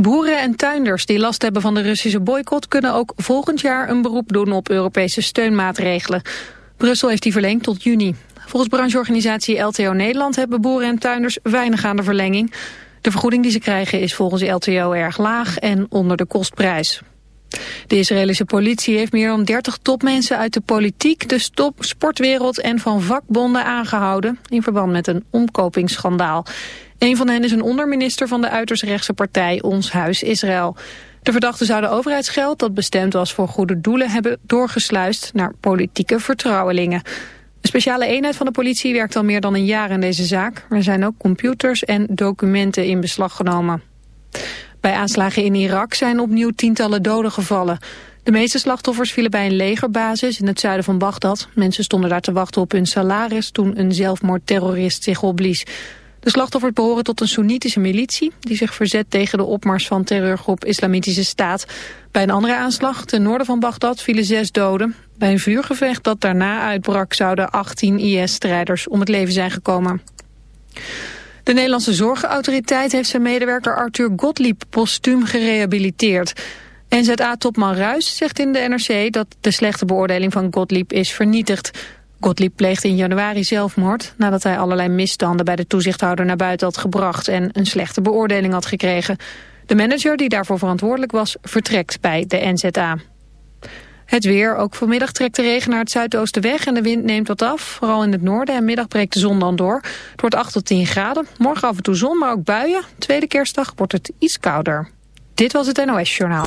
Boeren en tuinders die last hebben van de Russische boycott... kunnen ook volgend jaar een beroep doen op Europese steunmaatregelen. Brussel heeft die verlengd tot juni. Volgens brancheorganisatie LTO Nederland hebben boeren en tuinders weinig aan de verlenging. De vergoeding die ze krijgen is volgens LTO erg laag en onder de kostprijs. De Israëlische politie heeft meer dan 30 topmensen uit de politiek, de sportwereld en van vakbonden aangehouden in verband met een omkopingsschandaal. Een van hen is een onderminister van de uiterst rechtse partij Ons Huis Israël. De verdachten zouden overheidsgeld dat bestemd was voor goede doelen hebben doorgesluist naar politieke vertrouwelingen. Een speciale eenheid van de politie werkt al meer dan een jaar in deze zaak. Er zijn ook computers en documenten in beslag genomen. Bij aanslagen in Irak zijn opnieuw tientallen doden gevallen. De meeste slachtoffers vielen bij een legerbasis in het zuiden van Bagdad. Mensen stonden daar te wachten op hun salaris toen een zelfmoordterrorist zich opblies. De slachtoffers behoren tot een Soenitische militie... die zich verzet tegen de opmars van terreurgroep Islamitische Staat. Bij een andere aanslag ten noorden van Bagdad vielen zes doden. Bij een vuurgevecht dat daarna uitbrak zouden 18 IS-strijders om het leven zijn gekomen. De Nederlandse Zorgautoriteit heeft zijn medewerker Arthur Gottlieb postuum gerehabiliteerd. NZA-topman Ruis zegt in de NRC dat de slechte beoordeling van Gottlieb is vernietigd. Gottlieb pleegde in januari zelfmoord nadat hij allerlei misstanden bij de toezichthouder naar buiten had gebracht en een slechte beoordeling had gekregen. De manager die daarvoor verantwoordelijk was vertrekt bij de NZA. Het weer. Ook vanmiddag trekt de regen naar het zuidoosten weg en de wind neemt wat af. Vooral in het noorden en middag breekt de zon dan door. Het wordt 8 tot 10 graden. Morgen af en toe zon, maar ook buien. Tweede kerstdag wordt het iets kouder. Dit was het NOS Journaal.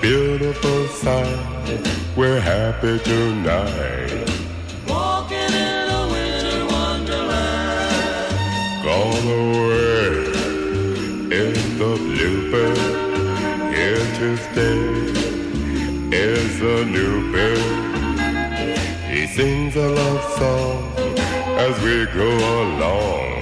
beautiful sight. We're happy tonight. Walking in a winter wonderland. Gone away is the bluebird. Here to stay is a new bird. He sings a love song as we go along.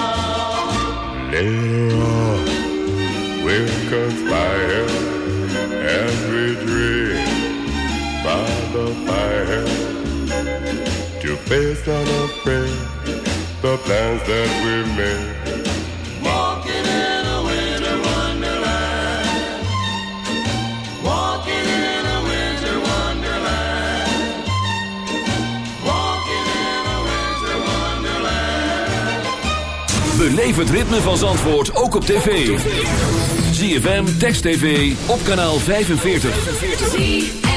the fire to face unafraid the plans that we made. Walking in a winter wonderland. Walking in a winter wonderland. Walking in a winter wonderland. Beleef het ritme van Zandvoort ook op tv. ZFM Text TV op kanaal 45. 45.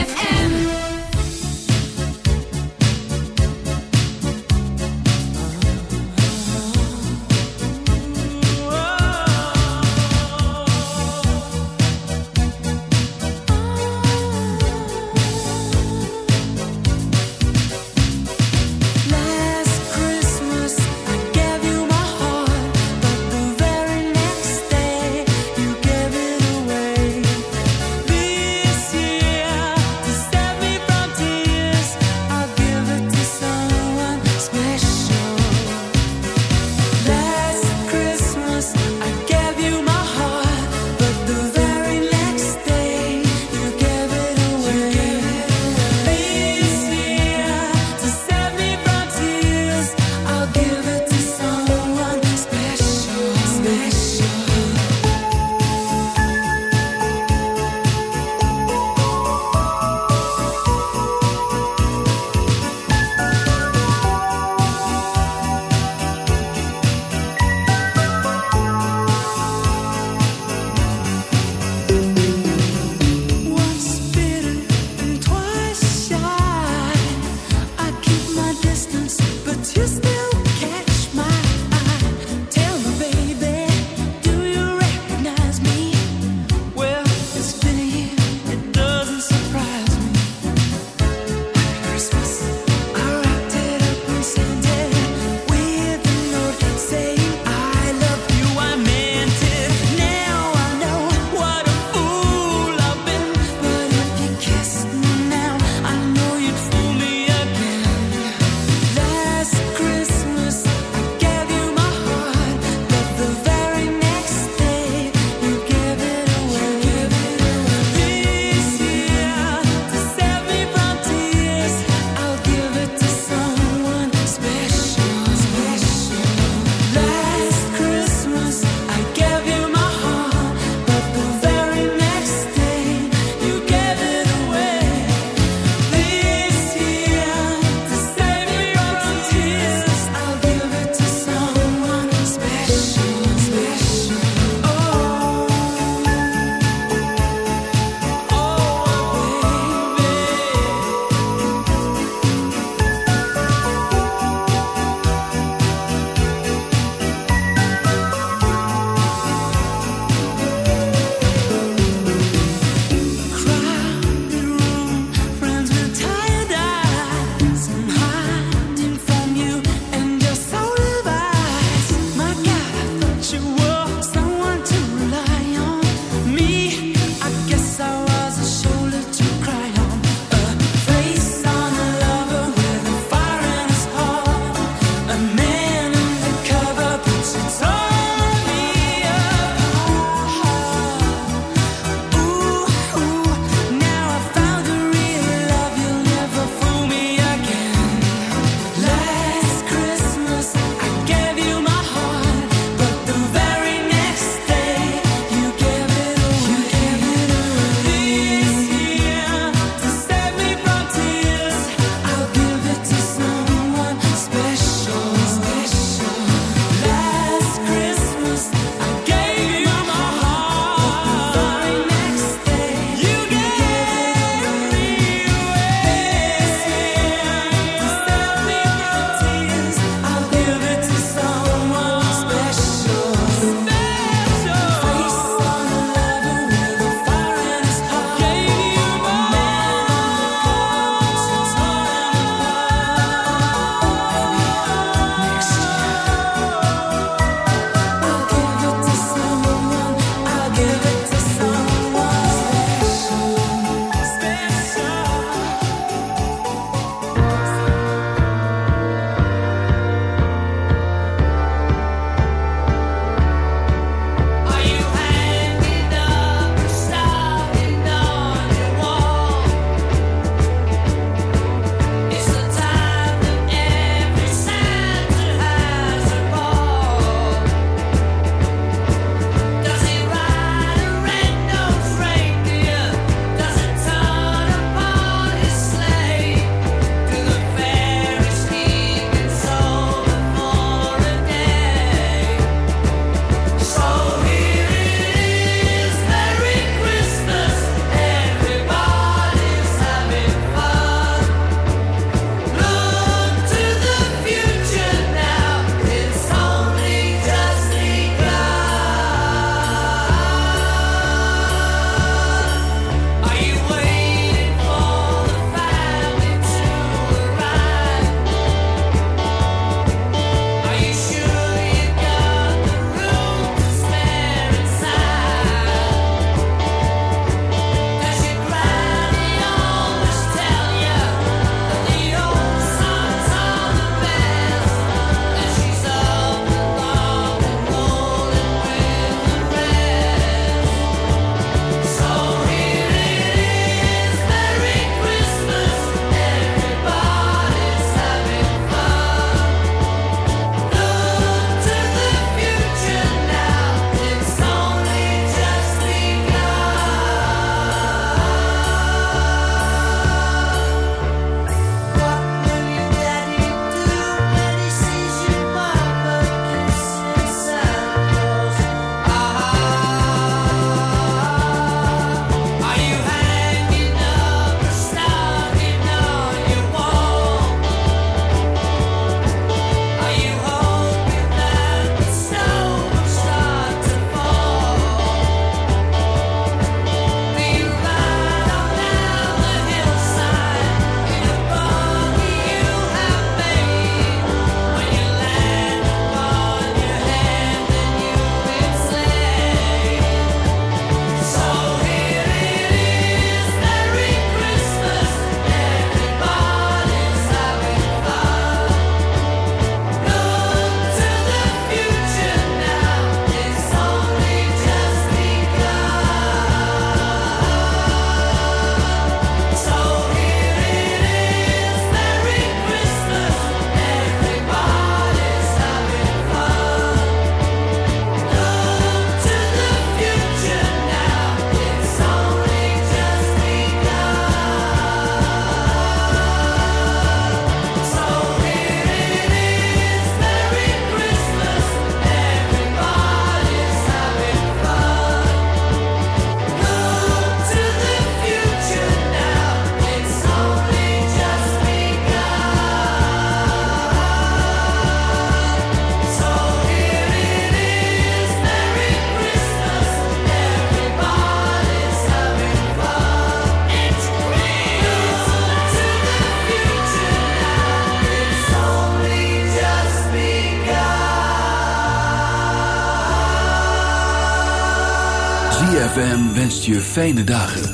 Fijne dagen.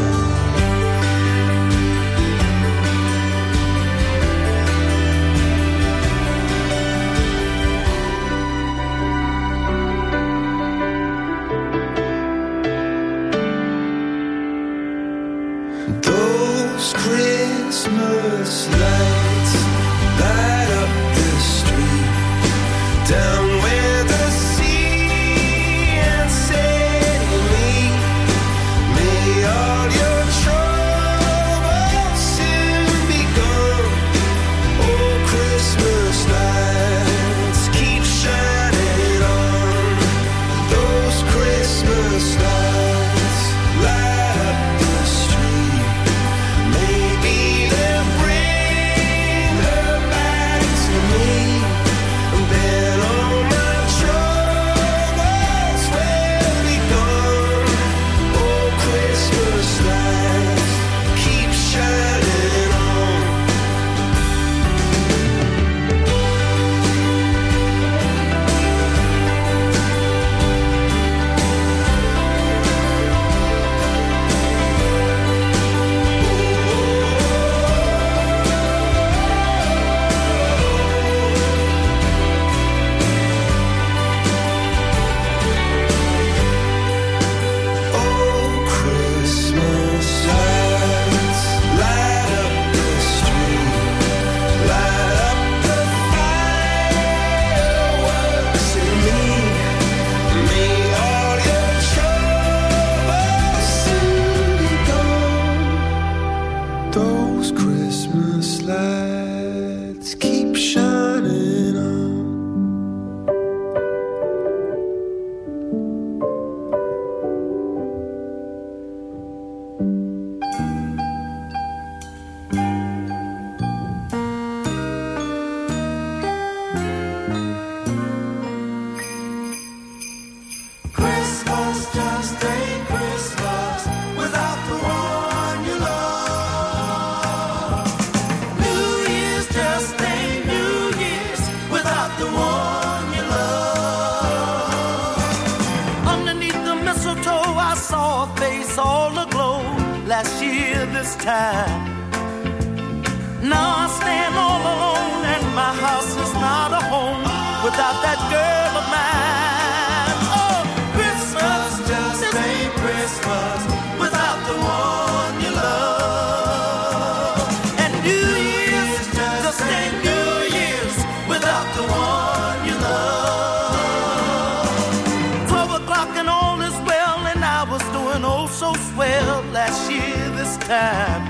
Held last year this time.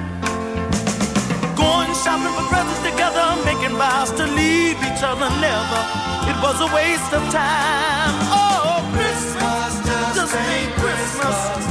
Going shopping for presents together, making vows to leave each other never. It was a waste of time. Oh, Christmas just ain't Christmas without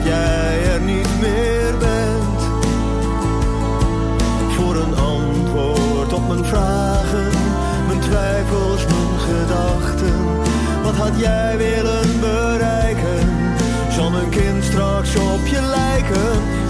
Omdat jij er niet meer bent. Voor een antwoord op mijn vragen, mijn twijfels, mijn gedachten. Wat had jij willen bereiken? Zal mijn kind straks op je lijken?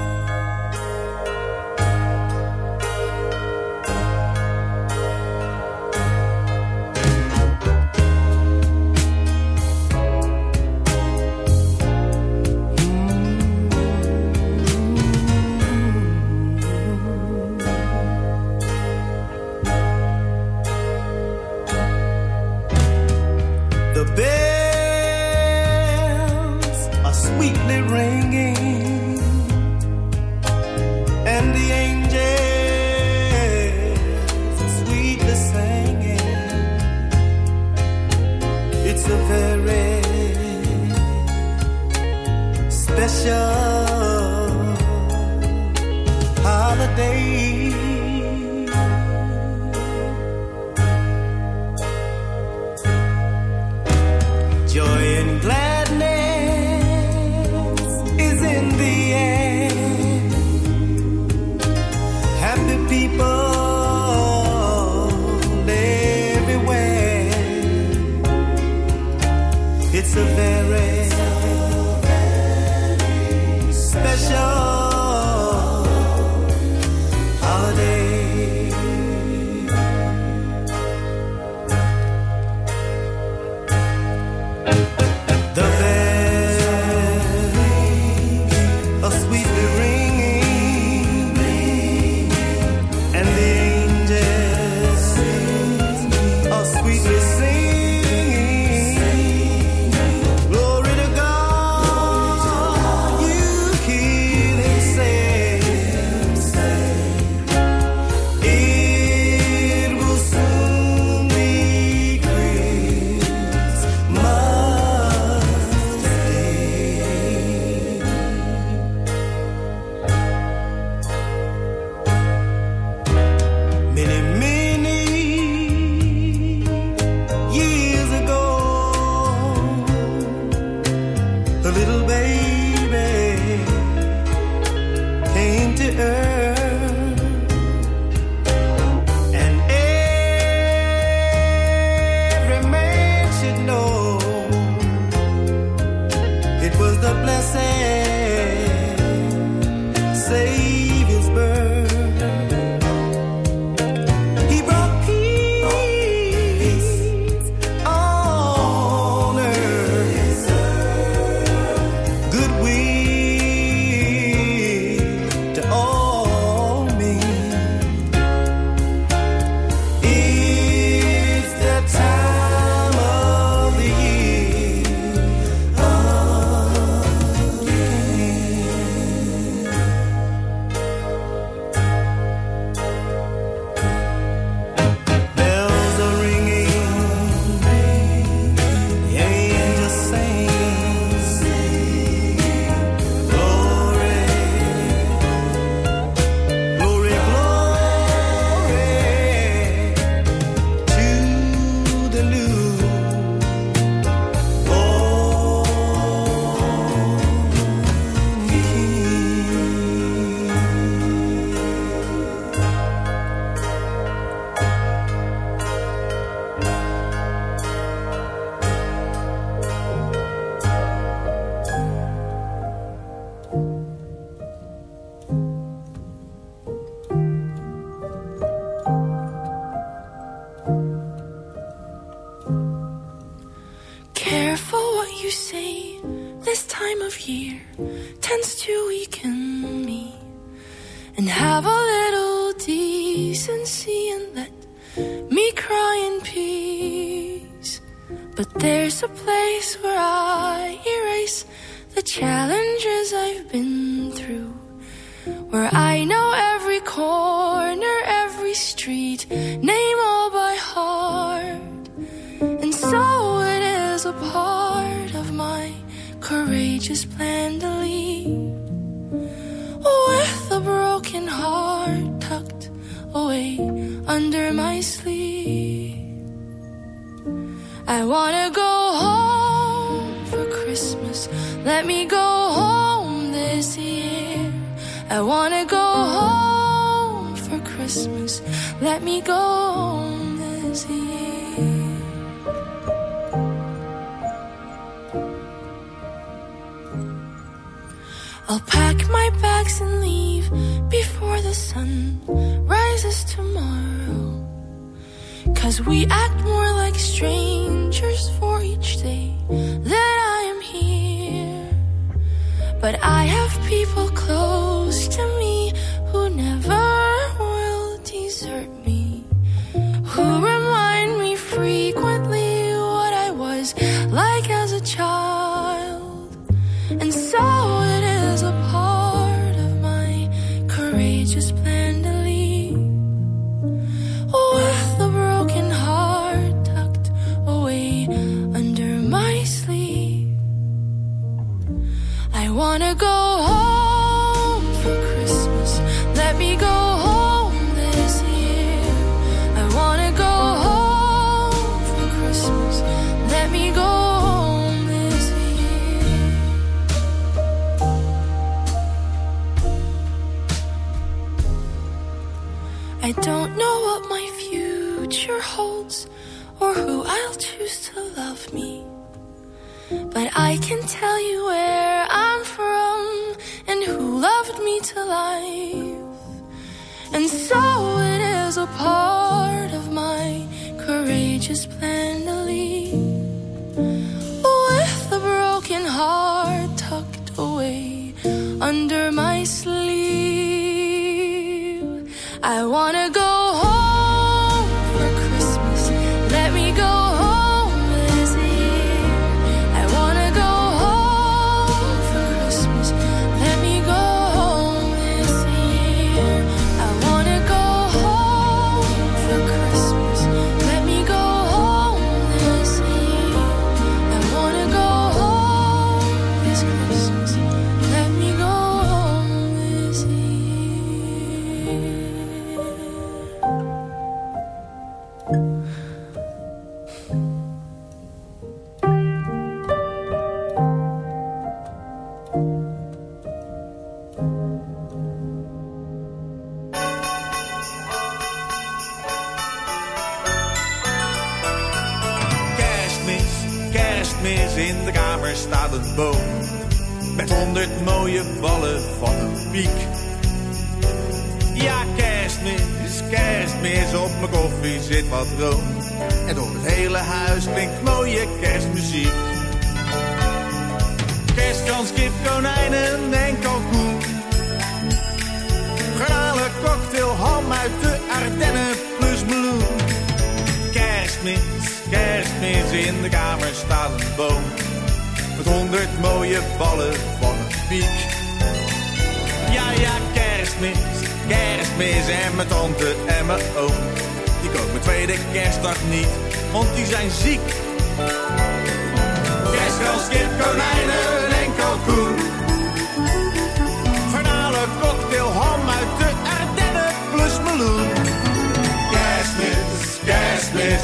away under my sleeve. I wanna go home for Christmas. Let me go home this year. I wanna go home for Christmas. Let me go home this year. I'll pack my bags and leave before the sun rises faces tomorrow. Cause we act more like strangers for each day that I am here. But I have people close to me who never. or who I'll choose to love me. But I can tell you where I'm from and who loved me to life. And so it is a part of my courageous plan.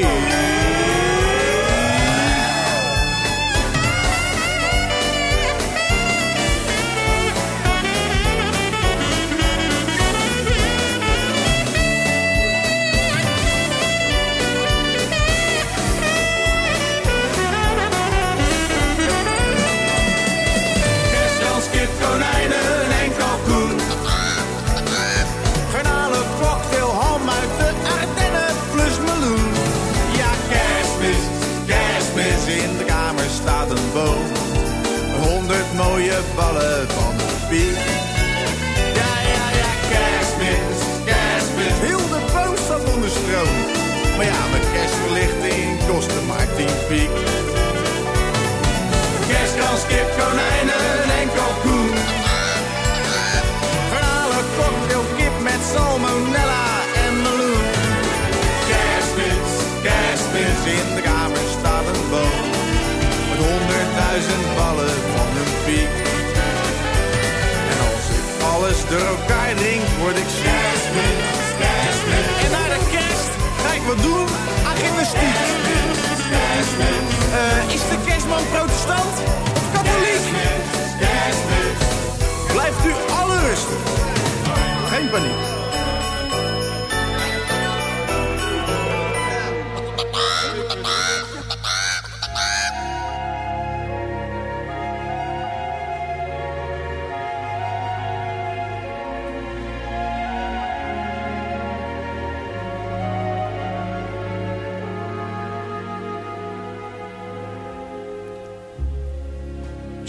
see. Ja, ja, ja, kerstmis, kerstmis. Heel de poos staat onder stroom. Maar ja, mijn kerstverlichting kostte maar tien piek. Kerstkans, kip, konijnen en kalkoen. Verhalen, cocktail, kip met zalm De elkaar word ik ziek. En naar de kerst ga ik wat doen aan gymnastiek.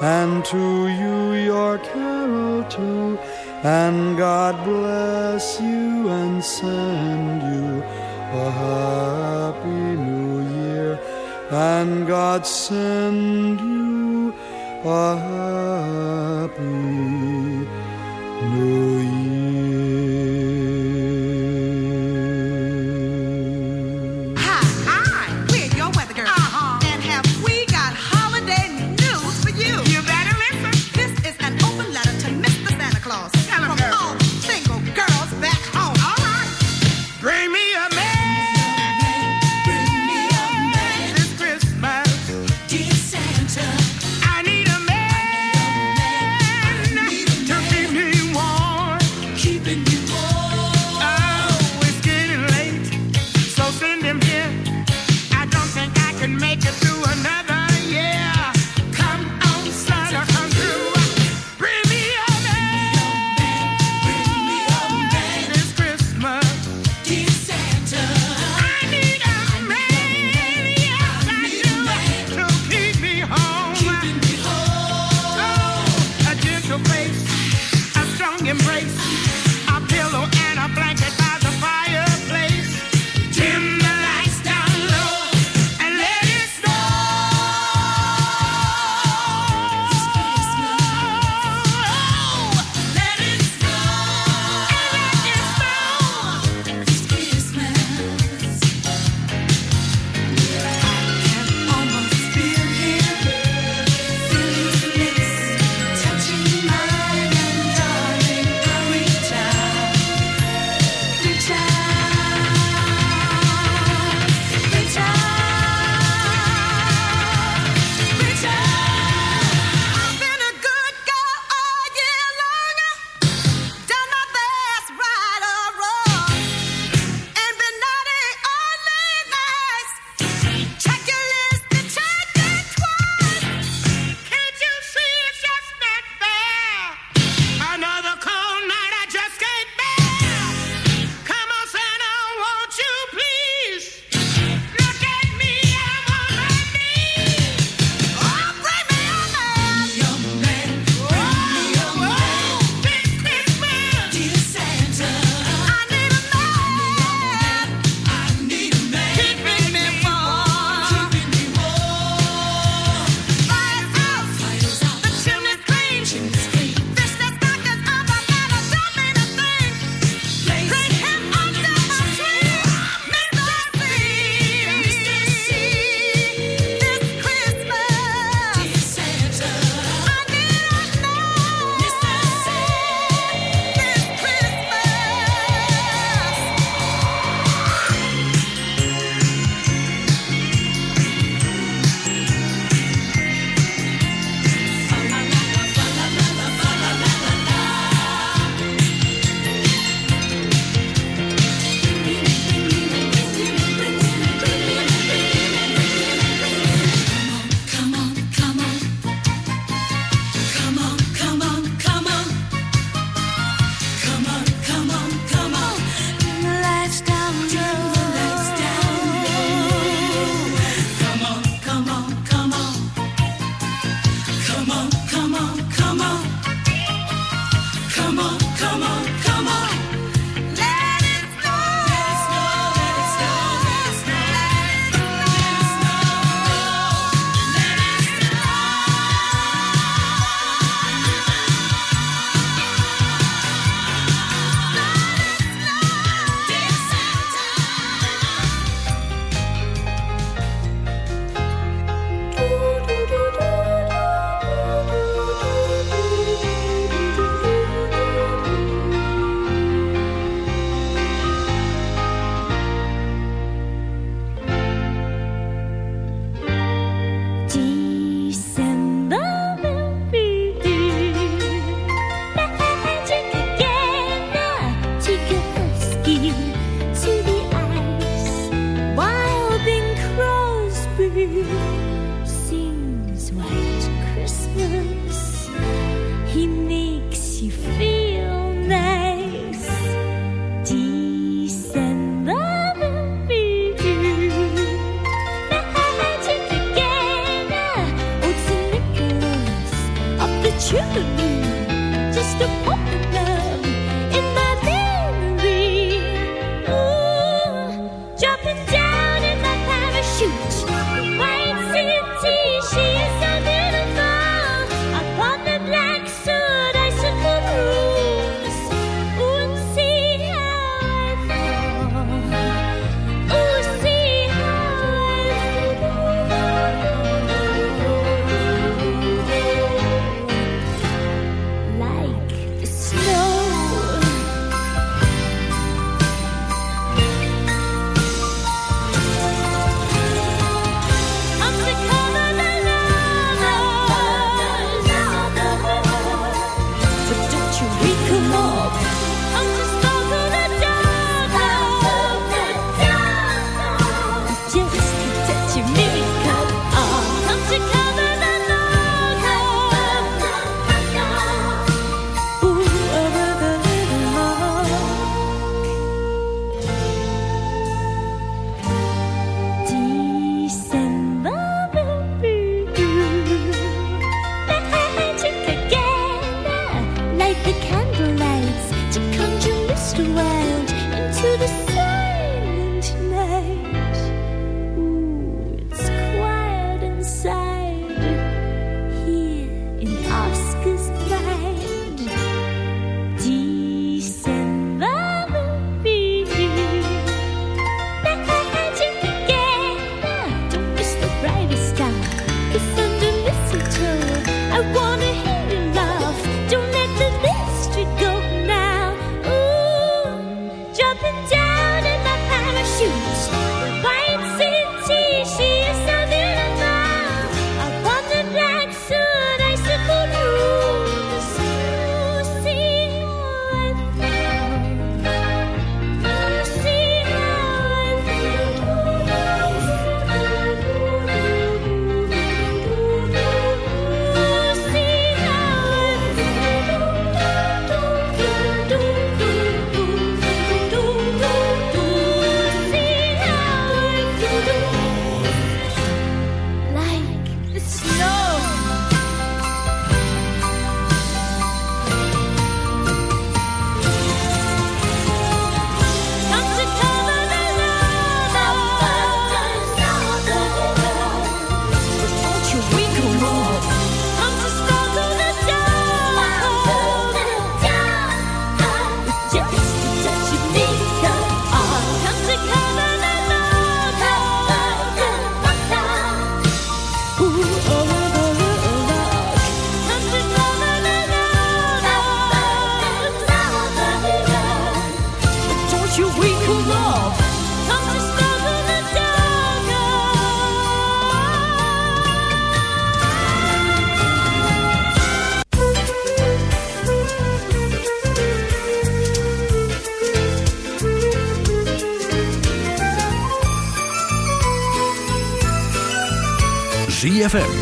and to you your carol too. And God bless you and send you a happy new year. And God send you a happy new year. should just a moment.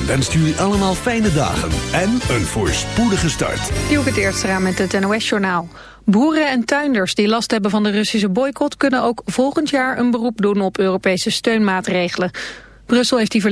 wenst jullie allemaal fijne dagen en een voorspoedige start. Dielke raam met het NOS-journaal. Boeren en tuinders die last hebben van de Russische boycott... kunnen ook volgend jaar een beroep doen op Europese steunmaatregelen. Brussel heeft die verleden.